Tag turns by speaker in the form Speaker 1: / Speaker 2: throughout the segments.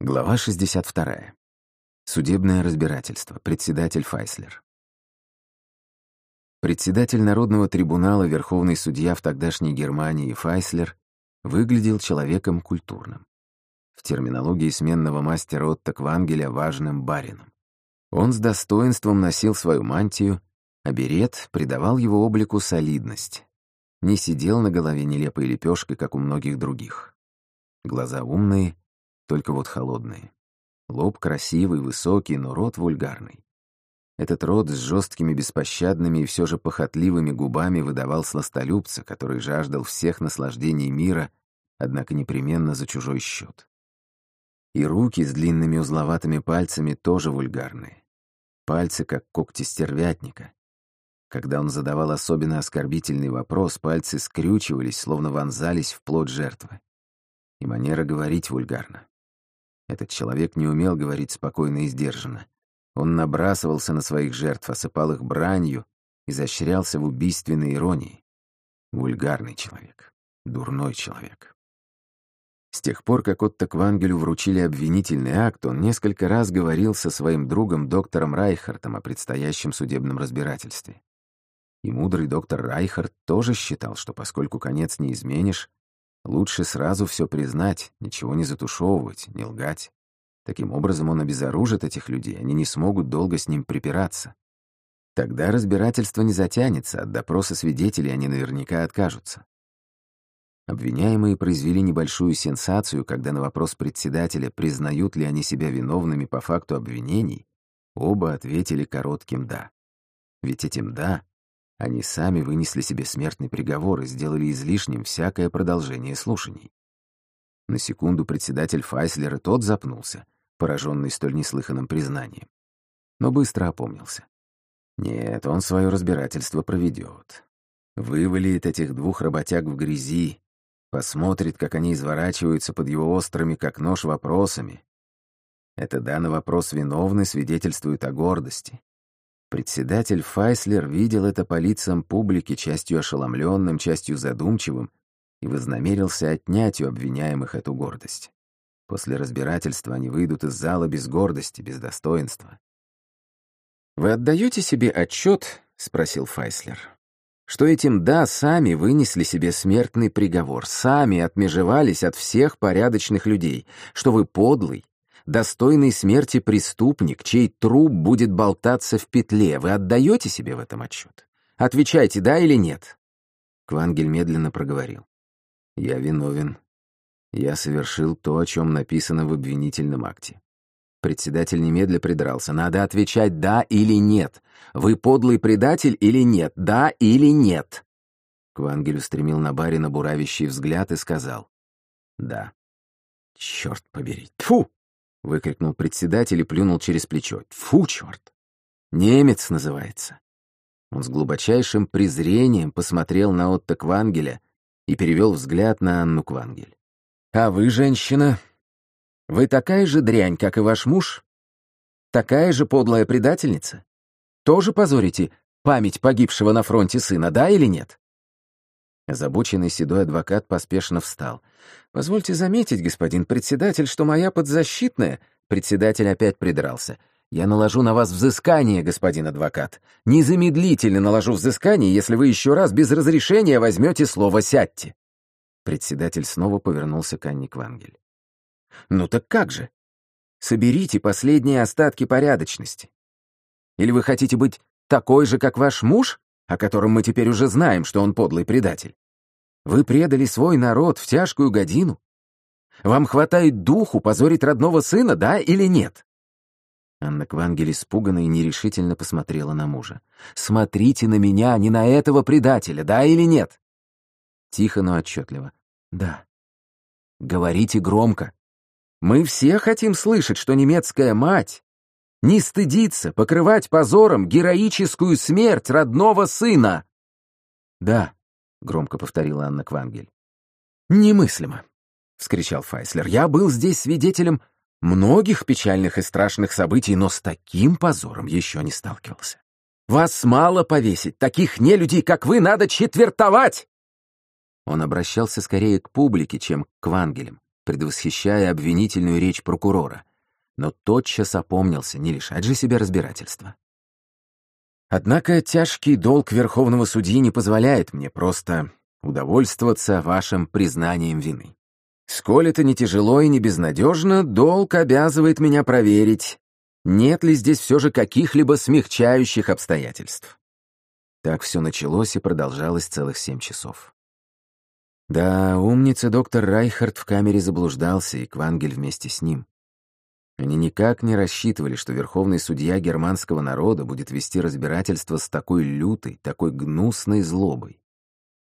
Speaker 1: Глава 62. Судебное разбирательство. Председатель Файслер. Председатель Народного трибунала, верховный судья в тогдашней Германии Файслер, выглядел человеком культурным. В терминологии сменного мастера Отто Квангеля важным барином. Он с достоинством носил свою мантию, а берет придавал его облику солидность. Не сидел на голове нелепой лепешкой, как у многих других. Глаза умные, только вот холодные. Лоб красивый, высокий, но рот вульгарный. Этот рот с жесткими, беспощадными и все же похотливыми губами выдавал сластолюбца, который жаждал всех наслаждений мира, однако непременно за чужой счет. И руки с длинными узловатыми пальцами тоже вульгарные. Пальцы, как когти стервятника. Когда он задавал особенно оскорбительный вопрос, пальцы скрючивались, словно вонзались в плоть жертвы. И манера говорить вульгарна. Этот человек не умел говорить спокойно и сдержанно. Он набрасывался на своих жертв, осыпал их бранью, изощрялся в убийственной иронии. Вульгарный человек, дурной человек. С тех пор, как Отто Квангелю вручили обвинительный акт, он несколько раз говорил со своим другом доктором Райхартом о предстоящем судебном разбирательстве. И мудрый доктор Райхард тоже считал, что поскольку конец не изменишь, Лучше сразу все признать, ничего не затушевывать, не лгать. Таким образом он обезоружит этих людей, они не смогут долго с ним припираться. Тогда разбирательство не затянется, от допроса свидетелей они наверняка откажутся. Обвиняемые произвели небольшую сенсацию, когда на вопрос председателя, признают ли они себя виновными по факту обвинений, оба ответили коротким «да». Ведь этим «да» Они сами вынесли себе смертный приговор и сделали излишним всякое продолжение слушаний. На секунду председатель Файслер и тот запнулся, пораженный столь неслыханным признанием. Но быстро опомнился. Нет, он свое разбирательство проведет. Вывалит этих двух работяг в грязи, посмотрит, как они изворачиваются под его острыми, как нож, вопросами. Это да на вопрос виновный свидетельствует о гордости. Председатель Файслер видел это по лицам публики, частью ошеломленным, частью задумчивым, и вознамерился отнять у обвиняемых эту гордость. После разбирательства они выйдут из зала без гордости, без достоинства. «Вы отдаете себе отчет?» — спросил Файслер. «Что этим «да» сами вынесли себе смертный приговор, сами отмежевались от всех порядочных людей, что вы подлый, достойный смерти преступник, чей труп будет болтаться в петле. Вы отдаете себе в этом отчет? Отвечайте, да или нет?» Квангель медленно проговорил. «Я виновен. Я совершил то, о чем написано в обвинительном акте». Председатель немедля придрался. «Надо отвечать «да» или «нет». Вы подлый предатель или нет? Да или нет?» Квангель устремил на барина буравящий взгляд и сказал. «Да». «Черт побери! Тьфу!» — выкрикнул председатель и плюнул через плечо. «Фу, черт! Немец называется!» Он с глубочайшим презрением посмотрел на Отто Квангеля и перевел взгляд на Анну Квангель. «А вы, женщина, вы такая же дрянь, как и ваш муж? Такая же подлая предательница? Тоже позорите память погибшего на фронте сына, да или нет?» Озабоченный седой адвокат поспешно встал. «Позвольте заметить, господин председатель, что моя подзащитная...» Председатель опять придрался. «Я наложу на вас взыскание, господин адвокат. Незамедлительно наложу взыскание, если вы еще раз без разрешения возьмете слово «сядьте». Председатель снова повернулся к Анне Квангель. «Ну так как же? Соберите последние остатки порядочности. Или вы хотите быть такой же, как ваш муж, о котором мы теперь уже знаем, что он подлый предатель? Вы предали свой народ в тяжкую годину? Вам хватает духу позорить родного сына, да или нет?» Анна Квангель испуганно и нерешительно посмотрела на мужа. «Смотрите на меня, не на этого предателя, да или нет?» Тихо, но отчетливо. «Да». «Говорите громко. Мы все хотим слышать, что немецкая мать не стыдится покрывать позором героическую смерть родного сына». «Да», — громко повторила Анна Квангель. «Немыслимо!» — вскричал Файслер. «Я был здесь свидетелем многих печальных и страшных событий, но с таким позором еще не сталкивался. Вас мало повесить, таких нелюдей, как вы, надо четвертовать!» Он обращался скорее к публике, чем к Вангелям, предвосхищая обвинительную речь прокурора, но тотчас опомнился, не лишать же себя разбирательства. Однако тяжкий долг верховного судьи не позволяет мне просто удовольствоваться вашим признанием вины. Сколь это не тяжело и не безнадежно, долг обязывает меня проверить, нет ли здесь все же каких-либо смягчающих обстоятельств. Так все началось и продолжалось целых семь часов. Да, умница доктор Райхард в камере заблуждался, и Квангель вместе с ним. Они никак не рассчитывали, что верховный судья германского народа будет вести разбирательство с такой лютой, такой гнусной злобой.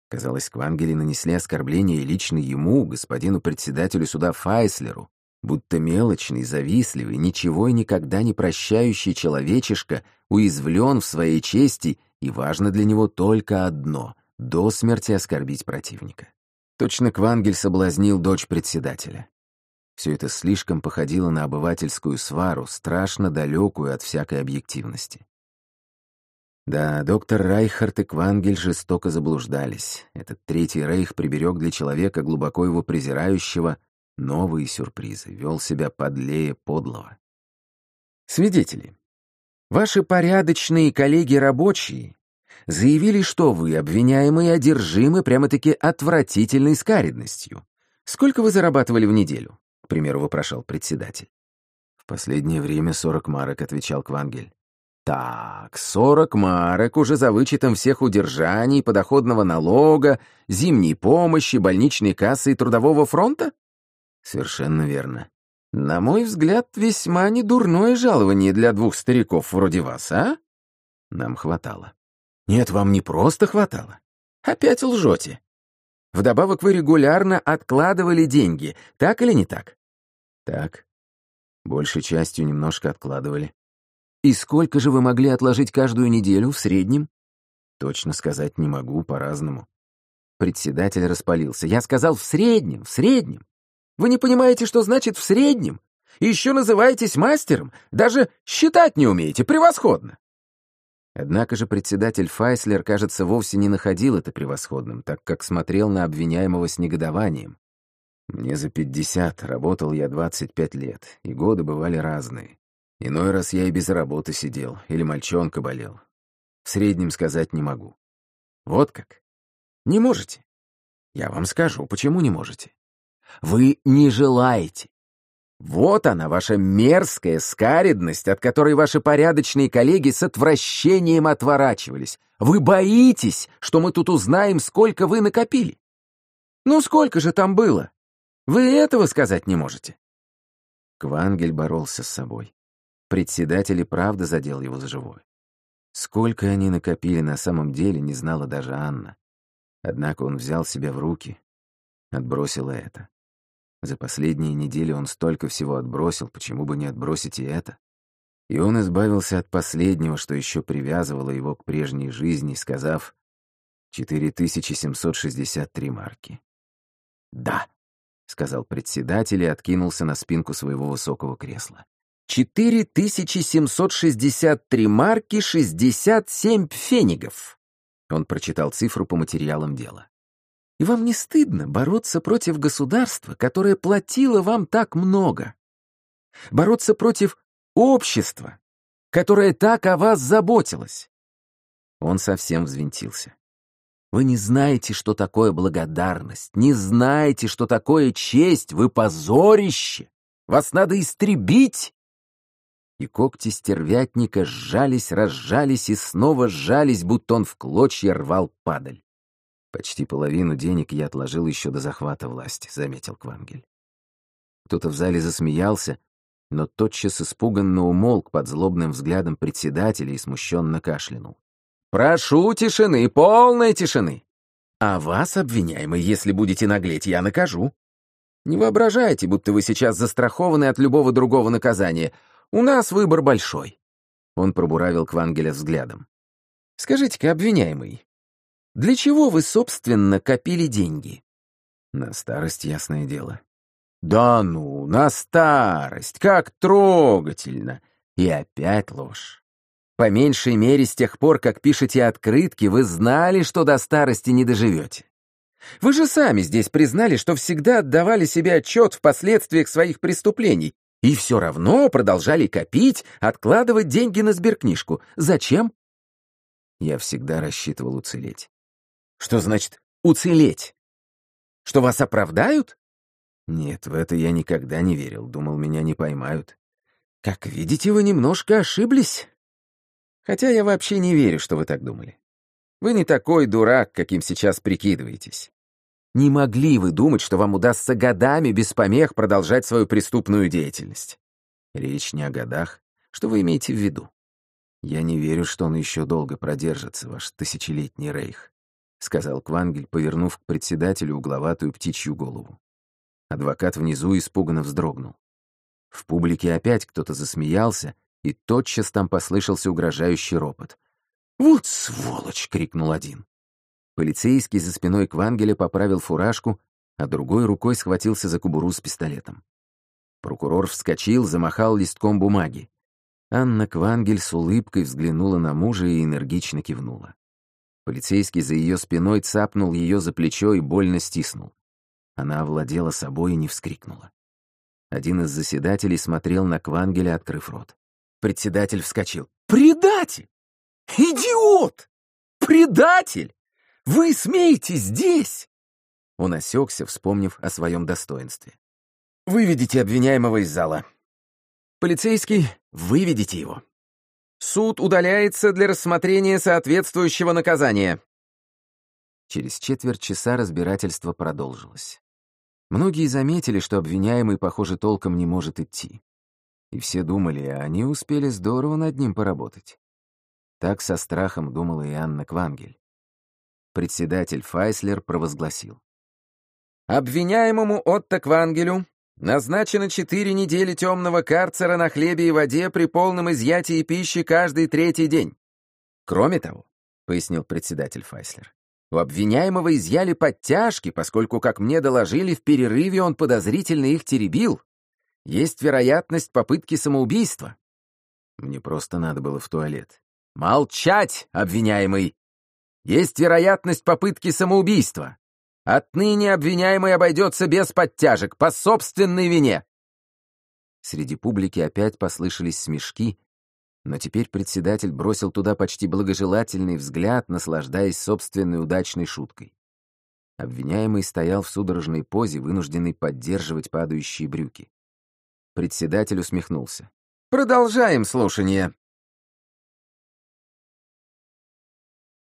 Speaker 1: Казалось, Квангели нанесли оскорбление лично ему, господину председателю суда Файслеру, будто мелочный, завистливый, ничего и никогда не прощающий человечишка уязвлен в своей чести, и важно для него только одно — до смерти оскорбить противника. Точно Квангель соблазнил дочь председателя. Все это слишком походило на обывательскую свару, страшно далекую от всякой объективности. Да, доктор Райхард и Квангель жестоко заблуждались. Этот Третий Рейх приберег для человека, глубоко его презирающего, новые сюрпризы, вел себя подлее подлого. Свидетели. Ваши порядочные коллеги-рабочие заявили, что вы, обвиняемые, одержимы прямо-таки отвратительной скаридностью. Сколько вы зарабатывали в неделю? К примеру, вопрошал председатель. В последнее время сорок марок, отвечал Квангель. Так, сорок марок уже за вычетом всех удержаний, подоходного налога, зимней помощи, больничной кассы и трудового фронта? Совершенно верно. На мой взгляд, весьма недурное жалование для двух стариков вроде вас, а? Нам хватало. Нет, вам не просто хватало. Опять лжете. Вдобавок вы регулярно откладывали деньги, так или не так? Так. Большей частью немножко откладывали. И сколько же вы могли отложить каждую неделю в среднем? Точно сказать не могу, по-разному. Председатель распалился. Я сказал в среднем, в среднем. Вы не понимаете, что значит в среднем? И еще называетесь мастером, даже считать не умеете, превосходно. Однако же председатель Файслер, кажется, вовсе не находил это превосходным, так как смотрел на обвиняемого с негодованием. Мне за пятьдесят, работал я двадцать пять лет, и годы бывали разные. Иной раз я и без работы сидел, или мальчонка болел. В среднем сказать не могу. Вот как? Не можете? Я вам скажу, почему не можете. Вы не желаете. Вот она, ваша мерзкая скаридность, от которой ваши порядочные коллеги с отвращением отворачивались. Вы боитесь, что мы тут узнаем, сколько вы накопили. Ну сколько же там было? Вы этого сказать не можете. Квангель боролся с собой. Председатель и правда задел его за живое. Сколько они накопили на самом деле, не знала даже Анна. Однако он взял себя в руки, отбросил это. За последние недели он столько всего отбросил, почему бы не отбросить и это? И он избавился от последнего, что еще привязывало его к прежней жизни, сказав 4763 марки. «Да», — сказал председатель и откинулся на спинку своего высокого кресла. 4763 марки 67 пфенигов. Он прочитал цифру по материалам дела. И вам не стыдно бороться против государства, которое платило вам так много? Бороться против общества, которое так о вас заботилось? Он совсем взвинтился. Вы не знаете, что такое благодарность, не знаете, что такое честь, вы позорище. Вас надо истребить. И когти стервятника сжались, разжались и снова сжались, будто он в клочья рвал падаль. Почти половину денег я отложил еще до захвата власти, заметил Квангель. Кто-то в зале засмеялся, но тотчас испуганно умолк под злобным взглядом председателя и смущенно кашлянул. «Прошу тишины, полной тишины! А вас, обвиняемый, если будете наглеть, я накажу. Не воображайте, будто вы сейчас застрахованы от любого другого наказания. У нас выбор большой». Он пробуравил Квангеля взглядом. «Скажите-ка, обвиняемый, для чего вы, собственно, копили деньги? На старость, ясное дело. Да ну, на старость, как трогательно. И опять ложь. По меньшей мере, с тех пор, как пишете открытки, вы знали, что до старости не доживете.
Speaker 2: Вы же сами здесь признали, что всегда отдавали себе отчет в последствиях своих преступлений и все равно продолжали копить, откладывать деньги на сберкнижку. Зачем?
Speaker 1: Я всегда рассчитывал уцелеть.
Speaker 2: Что значит «уцелеть»? Что вас оправдают?
Speaker 1: Нет, в это я никогда не верил, думал, меня не поймают.
Speaker 2: Как видите, вы немножко ошиблись. Хотя я вообще не верю, что вы так думали. Вы не такой дурак, каким сейчас прикидываетесь. Не могли вы думать, что вам удастся годами без помех продолжать свою преступную деятельность?
Speaker 1: Речь не о годах.
Speaker 2: Что вы имеете в виду?
Speaker 1: Я не верю, что он еще долго продержится, ваш тысячелетний рейх, сказал Квангель, повернув к председателю угловатую птичью голову. Адвокат внизу испуганно вздрогнул. В публике опять кто-то засмеялся, и тотчас там послышался угрожающий ропот.
Speaker 2: «Вот сволочь!» — крикнул один.
Speaker 1: Полицейский за спиной Квангеля поправил фуражку, а другой рукой схватился за кобуру с пистолетом. Прокурор вскочил, замахал листком бумаги. Анна Квангель с улыбкой взглянула на мужа и энергично кивнула. Полицейский за ее спиной цапнул ее за плечо и больно стиснул. Она овладела собой и не вскрикнула. Один из заседателей смотрел на Квангеля, открыв рот. Председатель вскочил.
Speaker 2: «Предатель! Идиот! Предатель! Вы смеете здесь?»
Speaker 1: Он осекся, вспомнив о своем достоинстве.
Speaker 2: «Выведите обвиняемого из зала. Полицейский, выведите его. Суд удаляется для рассмотрения соответствующего наказания».
Speaker 1: Через четверть часа разбирательство продолжилось. Многие заметили, что обвиняемый, похоже, толком не может идти. И все думали, а они успели здорово над ним поработать. Так со страхом думала и Анна Квангель. Председатель Файслер провозгласил.
Speaker 2: Обвиняемому Отто Квангелю назначено четыре недели темного карцера на хлебе и воде при полном изъятии пищи каждый третий день. Кроме того, — пояснил председатель Файслер, у обвиняемого изъяли подтяжки, поскольку, как мне доложили, в перерыве он подозрительно их теребил. Есть вероятность попытки самоубийства.
Speaker 1: Мне просто надо было в туалет.
Speaker 2: Молчать, обвиняемый! Есть вероятность попытки самоубийства. Отныне обвиняемый обойдется без подтяжек, по собственной вине.
Speaker 1: Среди публики опять послышались смешки, но теперь председатель бросил туда почти благожелательный взгляд, наслаждаясь собственной удачной шуткой. Обвиняемый стоял в судорожной позе, вынужденный поддерживать падающие брюки. Председатель усмехнулся.
Speaker 2: «Продолжаем слушание.